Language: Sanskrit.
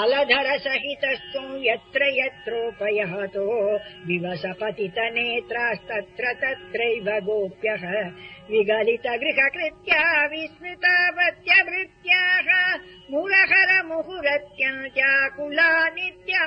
अलधरसहितस्तु यत्र यत्रोपयहतो विवसपतितनेत्रास्तत्र तत्रैव गोप्यः विगलितगृहकृत्या विस्मृतावत्यभृत्याः मुरहरमुहुरत्या चाकुला नित्या